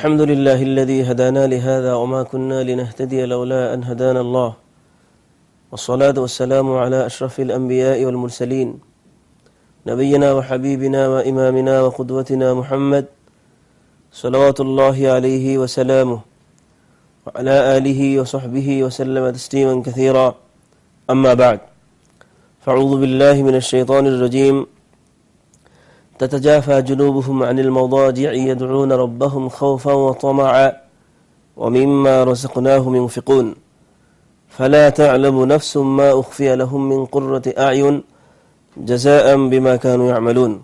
الحمد لله الذي هدانا لهذا وما كنا لنهتدي لولا أن هدانا الله. والصلاة والسلام على أشرف الأنبياء والمرسلين. نبينا وحبيبنا وإمامنا وقدوتنا محمد صلوات الله عليه وسلامه. وعلى آله وصحبه وسلم تسليما كثيرا. أما بعد فأعوذ بالله من الشيطان الرجيم. تتجافى جنوبهم عن المضاجع يدعون ربهم خوفا وطمعا ومما رزقناهم ينفقون فلا تعلم نفس ما أخفي لهم من قرة أعين جزاء بما كانوا يعملون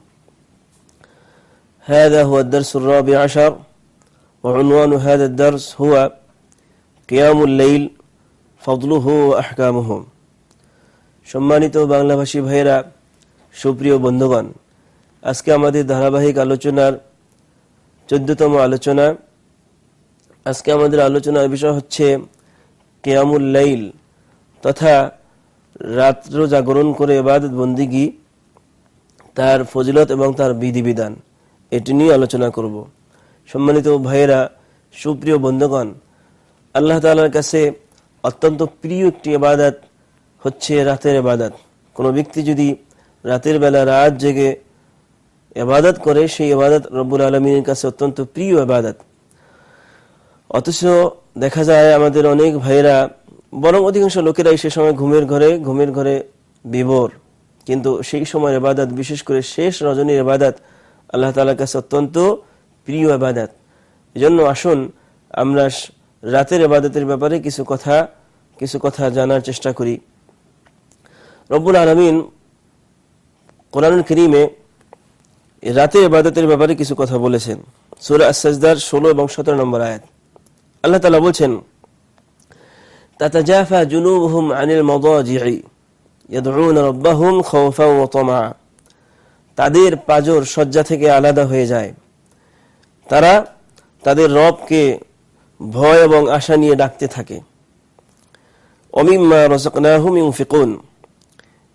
هذا هو الدرس الرابع عشر وعنوان هذا الدرس هو قيام الليل فضله وأحكامه সম্মানিত বাংলাভাষী ভাইয়েরা সুপ্রিয় বন্ধুগণ আজকে আমাদের ধারাবাহিক আলোচনার চোদ্দতম আলোচনা। আজকে আমাদের আলোচনার বিষয় হচ্ছে কেয়ামুল লাইল তথা রাত্র জাগরণ করে এবাদত বন্দিগি, তার ফজিলত এবং তার বিধিবিধান। এটি নিয়ে আলোচনা করব। সম্মানিত ভাইয়েরা, সুপ্রিয় বন্ধুগণ, আল্লাহ তালার কাছে অত্যন্ত প্রিয় একটি এবাদত হচ্ছে রাতের এবাদত কোনো ব্যক্তি যদি রাতের বেলা রাত জেগে এবাদত করে, সেই এবাদত রব্বুল আলমীর কাছে অত্যন্ত প্রিয় এবাদত অথচ দেখা যায় আমাদের অনেক ভাইয়েরা, বরং অধিকাংশ লোকেরাই সে সময় ঘুমের ঘরে ঘুমের ঘরে বিভোর। কিন্তু সেই সময় এবাদত বিশেষ করে শেষ রজনীর এবাদত আল্লাহ তালার কাছে অত্যন্ত প্রিয় এবাদত এজন্য আসুন, আমরা রাতের এবাদতের ব্যাপারে কিছু কথা কিছু কথা জানার চেষ্টা করি। রব্বুল আলমিন কোরআন করিমে রাতের ইবাদতের ব্যাপারে কিছু কথা বলেছেন। সুরা আসাজদার ষোলো এবং সতেরো নম্বর আয়াত। আল্লাহ তালা বলছেন তাদের পাজর শয্যা থেকে আলাদা হয়ে যায়। তারা তাদের রবকে ভয় এবং আশা নিয়ে ডাকতে থাকে।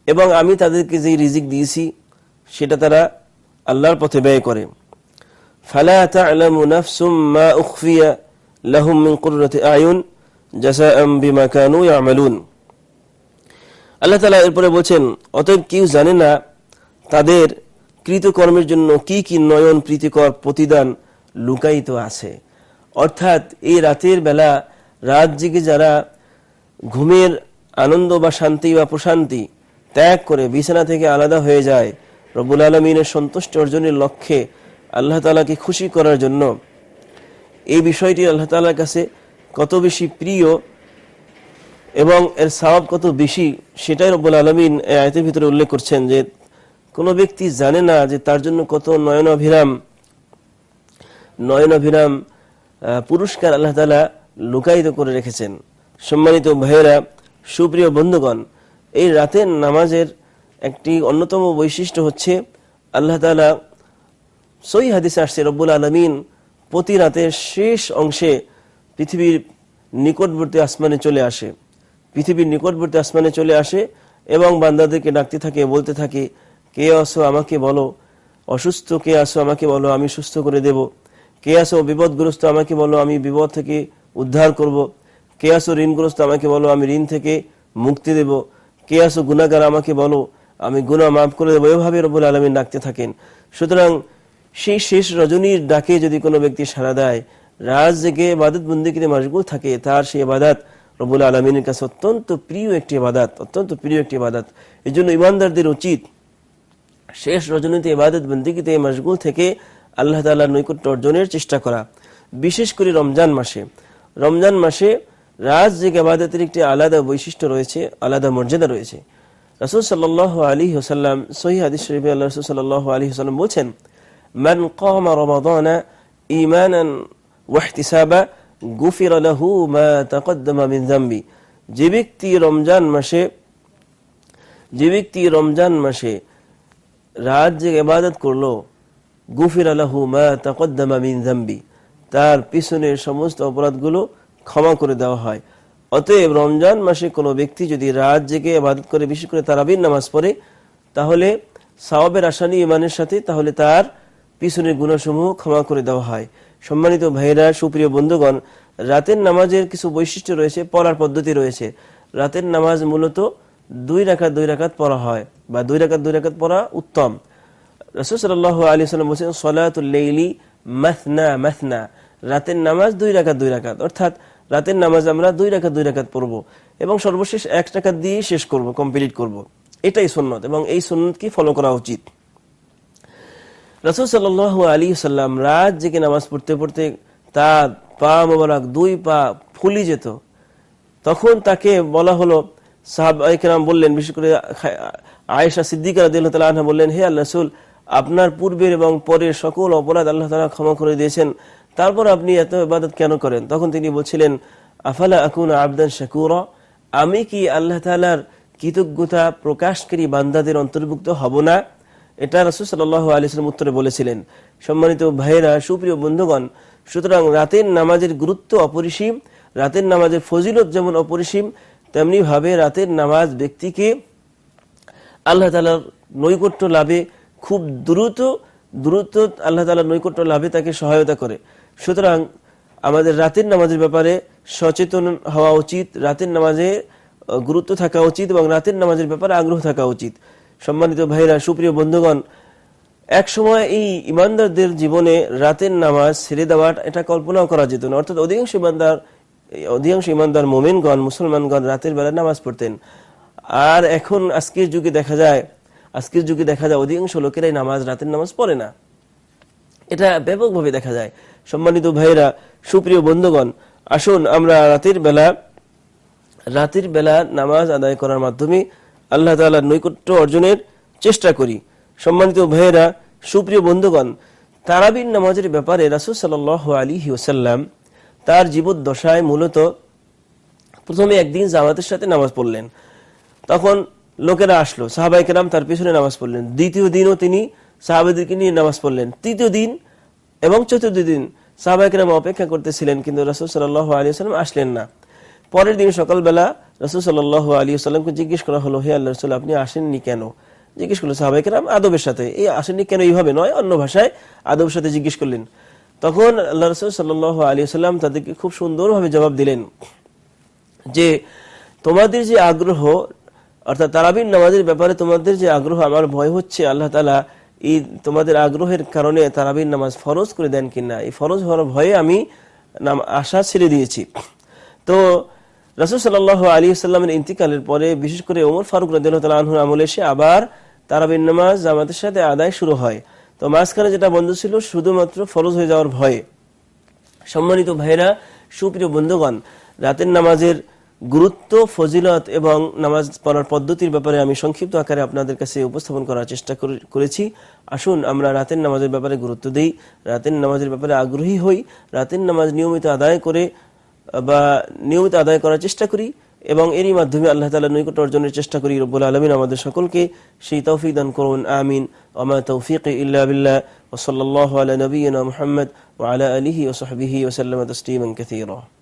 এবং আমি তাদেরকে যে রিজিক দিয়েছি, সেটা তারা আল্লাহর পথে ব্যয় করে। কৃতকর্মের জন্য কি কি নয়ন প্রীতিকর প্রতিদান লুকায়িত আছে। অর্থাৎ এই রাতের বেলা রাত জেগে যারা ঘুমের আনন্দ বা শান্তি বা প্রশান্তি ত্যাগ করে বিছানা থেকে আলাদা হয়ে যায় রবুল আলমিনের সন্তুষ্ট অর্জনের লক্ষ্যে আল্লাহ তালাকে খুশি করার জন্য এই বিষয়টি আল্লাহ তালার কাছে কত বেশি প্রিয় এবং এর স্বভাব কত বেশি সেটাই রব্বুল আলমিন আয়তের ভিতরে উল্লেখ করছেন যে কোনো ব্যক্তি জানে না যে তার জন্য কত নয়ন অভিরাম নয়ন অভিরাম পুরস্কার আল্লাহ তালা লুকায়িত করে রেখেছেন। সম্মানিত ভাইয়েরা, সুপ্রিয় বন্ধুগণ, এই রাতের নামাজের একটি অন্যতম বৈশিষ্ট্য হচ্ছে আল্লাহ তালা সই হাদিসে আসছে, রব্বুল আলমিন প্রতি রাতের শেষ অংশে পৃথিবীর নিকটবর্তী আসমানে চলে আসে। পৃথিবীর নিকটবর্তী আসমানে চলে আসে এবং বান্দাদেরকে ডাকতে থাকে, বলতে থাকে, কে আসো আমাকে বলো, অসুস্থ কে আসো আমাকে বলো, আমি সুস্থ করে দেব। কে আসো বিপদগ্রস্ত আমাকে বলো, আমি বিপদ থেকে উদ্ধার করব। কে আসো ঋণগ্রস্ত আমাকে বলো, আমি ঋণ থেকে মুক্তি দেব। কে আসো গুণাগার আমাকে বলো আমি গুণা মাফ করে দেবো, এভাবে রবুল আলমিন ডাকতে থাকেন। সুতরাং সেই শেষ রজনীর ডাকে যদি কোনো ব্যক্তি সাড়া দেয় রাজ জেগে বাদত বন্দিকে মশগুল থাকে, তার সেই বাদাত রবুল আলমিনের কাছে অত্যন্ত প্রিয় একটি বাদাত অত্যন্ত প্রিয় একটি বাদাত এই জন্য ইমানদারদের উচিত শেষ রজনীতে ইবাদত বন্দিকিতে মশগুল থেকে আল্লাহ তাল্লাহ নৈকট্য অর্জনের চেষ্টা করা। বিশেষ করে রমজান মাসে। রমজান মাসে রাজ জেগে আবাদতের একটি আলাদা বৈশিষ্ট্য রয়েছে, আলাদা মর্যাদা রয়েছে। রসুল আলী আলী বলছেন যে ব্যক্তি রমজান মাসে, যে ব্যক্তি রমজান মাসে রাত ইবাদত করল, গুফির আলাহু মা তাকদ্দমা মিন তার পিছনের সমস্ত অপরাধগুলো ক্ষমা করে দেওয়া হয়। অতএব রমজান মাসে কোনো ব্যক্তি যদি রাত জেগে আবাদত করে, বিশেষ করে তারাবির নামাজ পড়ে, তাহলে সাওয়াবের আসানি ইমানের সাথে তাহলে তার পিছনের গুণাসমূহ ক্ষমা করে দেওয়া হয়। সম্মানিত ভাইরা সুপ্রিয় বন্ধুগণ, রাতের নামাজের কিছু বৈশিষ্ট্য রয়েছে, পড়ার পদ্ধতি রয়েছে। রাতের নামাজ মূলত দুই রাকাত দুই রাকাত পড়া হয় বা দুই রাকাত দুই রাকাত পড়া উত্তম। রসুল সাল্লাহ আলী সাল্লাম বলছেন সলাতুল্লেইলি মাথনা মাথনা রাতের নামাজ দুই রাকাত দুই রাকাত। অর্থাৎ রাতের নামাজ আমরা দুই রাকাত দুই রাকাত পড়ব এবং সর্বশেষ এক টাকা দিয়ে শেষ করব কমপ্লিট করব। এটাই সুন্নত এবং এই সুন্নতকে ফলো করা উচিত। রসুল সাল আলী সাল্লাম রাত জেগে নামাজ পড়তে পড়তে তার পা মোবারক, দুই পা ফুলি যেত। তখন তাকে বলা হলো সাহাবাহাম বললেন, বিশেষ করে আয়েশা সিদ্দিকা আনহা বললেন, হে আল্লাহ আপনার পূর্বের এবং পরের সকল অপরাধ আল্লাহ তালা ক্ষমা করে দিয়েছেন। তারপর আপনি এত ইবাদত কেন করেন? তখন তিনি বলছিলেন, আফালা আকুন আবদান শাকুর? আমি কি আল্লাহ তালার কৃতজ্ঞতা প্রকাশকারী বান্দাদের অন্তর্ভুক্ত হব না? এটা রসুল সাল্লাহ আলিয়াল্লাম উত্তরে বলেছিলেন। সম্মানিত ভাইয়েরা, সুপ্রিয় বন্ধুগণ, সুতরাং রাতের নামাজের গুরুত্ব অপরিসীম, রাতের নামাজের ফজিলত যেমন অপরিসীম তেমনি ভাবে রাতের নামাজ ব্যক্তিকে আল্লাহ তালার নৈকট্য লাভে খুব দ্রুত দ্রুত আল্লাহ তালার নৈকট্য লাভে তাকে সহায়তা করে। সুতরাং আমাদের রাতের নামাজের ব্যাপারে সচেতন হওয়া উচিত, রাতের নামাজে গুরুত্ব থাকা উচিত এবং রাতের নামাজের ব্যাপারে আগ্রহ থাকা উচিত। সম্মানিত ভাইরা সুপ্রিয় বন্ধুগণ এক সময় এই ইমানদারদের জীবনে রাতের নামাজ ছেড়ে দেওয়ার এটা কল্পনাও করা যেত না। অর্থাৎ অধিকাংশ ইমানদার অধিকাংশ ইমানদার মোমেনগণ, মুসলমানগণ রাতের বেলা নামাজ পড়তেন। আর এখন আজকের যুগে দেখা যায়, আজকের যুগে দেখা যায় অধিকাংশ লোকেরাই নামাজ, রাতের নামাজ পড়ে না। এটা ব্যাপকভাবে দেখা যায়। সম্মানিত ভাইরা সুপ্রিয় বন্ধুগণ, আসুন আমরা রাতের বেলা রাতের বেলা নামাজ আদায় করার মাধ্যমে আল্লাহ তালার নৈকট্য অর্জনের চেষ্টা করি। সম্মানিত ভাইয়েরা, সুপ্রিয় বন্ধুগণ তারাবিন নামাজের ব্যাপারে রাসুল সাল আলী ওসাল্লাম তার জীবদ্দশায় মূলত প্রথমে একদিন জামাতের সাথে নামাজ পড়লেন। তখন লোকেরা আসলো সাহাবাই কেরাম তার পিছনে নামাজ পড়লেন। দ্বিতীয় দিনও তিনি সাহাবাদিকে নিয়ে নামাজ পড়লেন। তৃতীয় দিন এবং চতুর্থ দিন সাহাবাই কেরাম অপেক্ষা করতেছিলেন, কিন্তু রসুল সাল্লাহ আলী সাল্লাম আসলেন না। পরের দিন সকালবেলা রসুল সাল্লাহ আলী সাল্লামকে জিজ্ঞেস করা হলো, হে আল্লাহ রসুল, আপনি আসেননি কেন? জিজ্ঞেস করলেন সাহাবাই কেরাম, আদবের সাথে। এই আসেননি কেন, এইভাবে নয়, অন্য ভাষায় আদবের সাথে জিজ্ঞেস করলেন। তখন আল্লাহ রসুল সাল্লাহ আলী সাল্লাম তাদেরকে খুব সুন্দরভাবে জবাব দিলেন যে, তোমাদের যে আগ্রহ, অর্থাৎ তারাবিন নামাজের ব্যাপারে তোমাদের যে আগ্রহ, আমার ভয় হচ্ছে, আল্লাহ তালা এই তোমাদের আগ্রহের কারণে তারাবিন নামাজ ফরজ করে দেন কিনা? এই ফরজ হওয়ার ভয়ে আমি নাম আশা ছেড়ে দিয়েছি। তো রাসুল সাল্লাহ আলী সাল্লামের ইন্তিকালের পরে, বিশেষ করে ওমর ফারুক রাদিয়াল আনহুর আমলে এসে আবার তারাবিন নামাজ জামাতের সাথে আদায় শুরু হয়। তো মাঝখানে যেটা বন্ধ ছিল, শুধুমাত্র ফরজ হয়ে যাওয়ার ভয়ে সম্মানিত ভাইরা সুপ্রিয় বন্ধুগণ, রাতের নামাজের গুরুত্ব, ফজিলত এবং নামাজ পড়ার পদ্ধতির ব্যাপারে আমি সংক্ষিপ্ত আকারে আপনাদের কাছে উপস্থাপন করার চেষ্টা করেছি। আসুন, আমরা রাতের নামাজের ব্যাপারে গুরুত্ব দিই। রাতের নামাজের ব্যাপারে আগ্রহী হই। রাতের নামাজ নিয়মিত আদায় করে, বা নিয়মিত আদায় করার চেষ্টা করি এবং এরই মাধ্যমে আল্লাহ তালা নৈকট অর্জনের চেষ্টা করি। রব্বুল আলমিন আমাদের সকলকে সেই তৌফিক দান করুন। আমিন। ওমা তৌফিক ইল্লা বিল্লাহ। ওসল্লাহ আলা নবীনা মোহাম্মদ ওয়ালা আলিহি ওসহবিহি ওসাল্লাম তসলিমান কাসীরা।